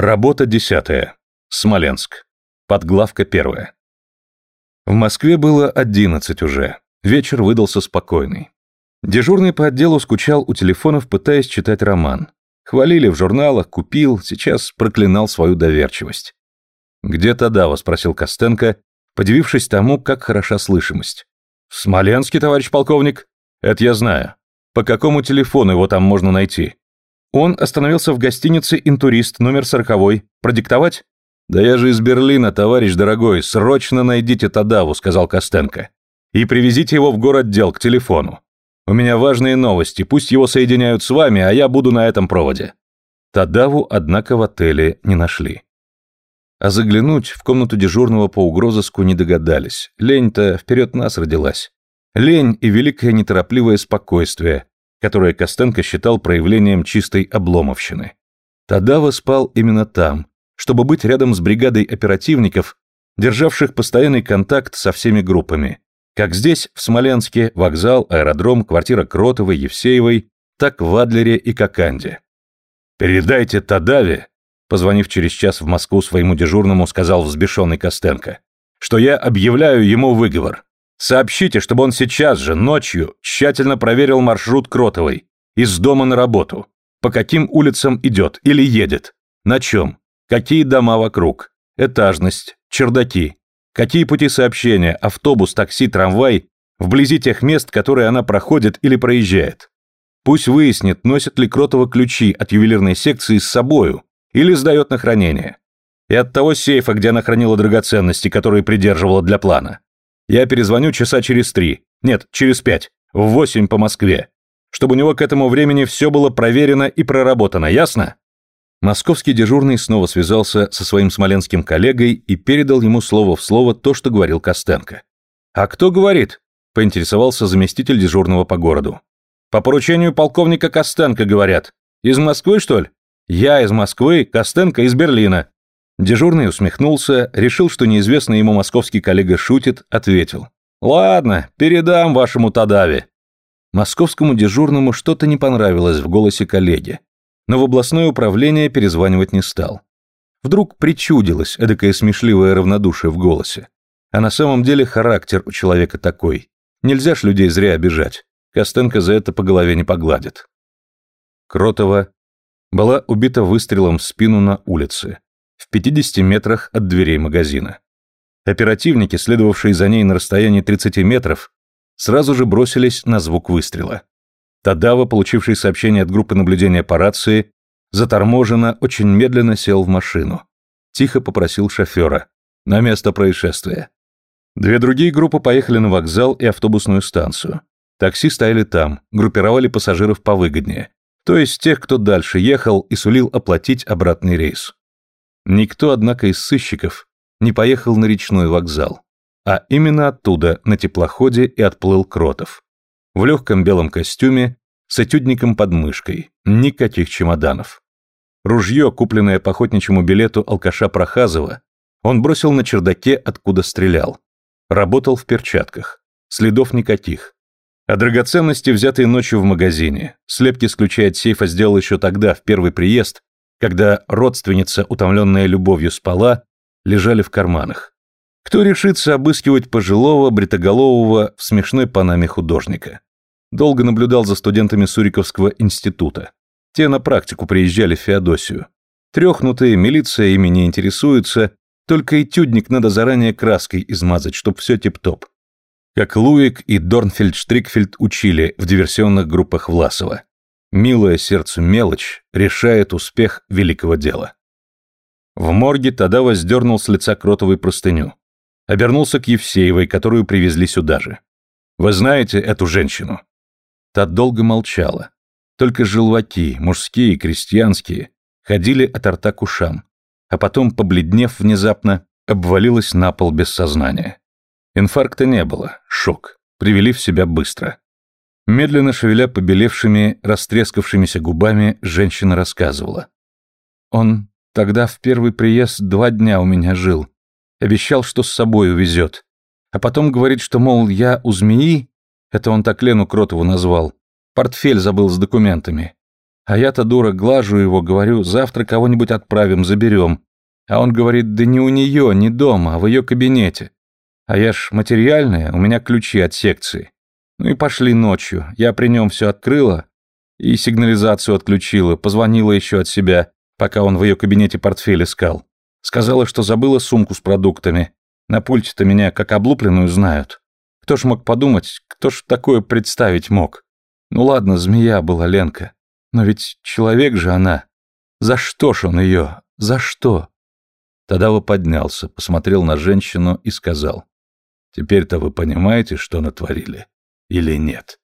Работа десятая. Смоленск. Подглавка первая. В Москве было одиннадцать уже. Вечер выдался спокойный. Дежурный по отделу скучал у телефонов, пытаясь читать роман. Хвалили в журналах, купил, сейчас проклинал свою доверчивость. «Где Тадава?» – спросил Костенко, подивившись тому, как хороша слышимость. «В Смоленске, товарищ полковник?» «Это я знаю. По какому телефону его там можно найти?» Он остановился в гостинице «Интурист», номер сороковой. Продиктовать? «Да я же из Берлина, товарищ дорогой. Срочно найдите Тадаву», — сказал Костенко. «И привезите его в город дел к телефону. У меня важные новости. Пусть его соединяют с вами, а я буду на этом проводе». Тадаву, однако, в отеле не нашли. А заглянуть в комнату дежурного по угрозыску не догадались. Лень-то вперед нас родилась. Лень и великое неторопливое спокойствие, которое Костенко считал проявлением чистой обломовщины. Тадава спал именно там, чтобы быть рядом с бригадой оперативников, державших постоянный контакт со всеми группами. Как здесь, в Смоленске, вокзал, аэродром, квартира Кротовой, Евсеевой, так в Адлере и Коканде. «Передайте Тадаве», позвонив через час в Москву своему дежурному, сказал взбешенный Костенко, что я объявляю ему выговор. Сообщите, чтобы он сейчас же, ночью, тщательно проверил маршрут Кротовой. Из дома на работу. По каким улицам идет или едет. На чем. Какие дома вокруг. Этажность. Чердаки. Какие пути сообщения, автобус, такси, трамвай, вблизи тех мест, которые она проходит или проезжает. Пусть выяснит, носит ли Кротова ключи от ювелирной секции с собою или сдает на хранение. И от того сейфа, где она хранила драгоценности, которые придерживала для плана. Я перезвоню часа через три. Нет, через пять. В восемь по Москве. Чтобы у него к этому времени все было проверено и проработано, ясно? Московский дежурный снова связался со своим смоленским коллегой и передал ему слово в слово то, что говорил Костенко. «А кто говорит?» – поинтересовался заместитель дежурного по городу. «По поручению полковника Костенко, говорят. Из Москвы, что ли?» «Я из Москвы, Костенко из Берлина. Дежурный усмехнулся, решил, что неизвестный ему московский коллега шутит, ответил. «Ладно, передам вашему Тадаве». Московскому дежурному что-то не понравилось в голосе коллеги, но в областное управление перезванивать не стал. Вдруг причудилось эдакое смешливое равнодушие в голосе. А на самом деле характер у человека такой. Нельзя ж людей зря обижать. Костенко за это по голове не погладит. Кротова была убита выстрелом в спину на улице в 50 метрах от дверей магазина. Оперативники, следовавшие за ней на расстоянии 30 метров, сразу же бросились на звук выстрела. Тадава, получивший сообщение от группы наблюдения по рации, заторможенно, очень медленно сел в машину. Тихо попросил шофера. На место происшествия. Две другие группы поехали на вокзал и автобусную станцию. Такси стояли там, группировали пассажиров повыгоднее. То есть тех, кто дальше ехал и сулил оплатить обратный рейс. Никто, однако, из сыщиков не поехал на речной вокзал, а именно оттуда, на теплоходе, и отплыл Кротов. В легком белом костюме, с этюдником под мышкой, никаких чемоданов. Ружье, купленное по охотничьему билету алкаша Прохазова, он бросил на чердаке, откуда стрелял. Работал в перчатках. Следов никаких. А драгоценности, взятые ночью в магазине, слепки с от сейфа сделал еще тогда, в первый приезд, когда родственница, утомленная любовью, спала, лежали в карманах. Кто решится обыскивать пожилого, бритоголового в смешной панаме художника? Долго наблюдал за студентами Суриковского института. Те на практику приезжали в Феодосию. Трехнутые, милиция ими не интересуется, только этюдник надо заранее краской измазать, чтоб все тип-топ. Как Луик и Дорнфельд-Штрикфельд учили в диверсионных группах Власова. Милая сердцу мелочь решает успех великого дела. В морге тогда воздернул с лица кротовой простыню. Обернулся к Евсеевой, которую привезли сюда же. «Вы знаете эту женщину?» Та долго молчала. Только желваки, мужские, крестьянские, ходили от рта к ушам, а потом, побледнев внезапно, обвалилась на пол без сознания. Инфаркта не было, шок. Привели в себя быстро. Медленно шевеля побелевшими, растрескавшимися губами, женщина рассказывала. «Он тогда в первый приезд два дня у меня жил. Обещал, что с собой увезет. А потом говорит, что, мол, я у змеи, это он так Лену Кротову назвал, портфель забыл с документами. А я-то, дура, глажу его, говорю, завтра кого-нибудь отправим, заберем. А он говорит, да не у нее, не дома, а в ее кабинете. А я ж материальная, у меня ключи от секции. Ну и пошли ночью. Я при нем все открыла и сигнализацию отключила, позвонила еще от себя, пока он в ее кабинете портфель искал. Сказала, что забыла сумку с продуктами. На пульте-то меня как облупленную знают. Кто ж мог подумать, кто ж такое представить мог? Ну ладно, змея была Ленка. Но ведь человек же она. За что ж он ее? За что? Тадава поднялся, посмотрел на женщину и сказал. Теперь-то вы понимаете, что натворили? Или нет?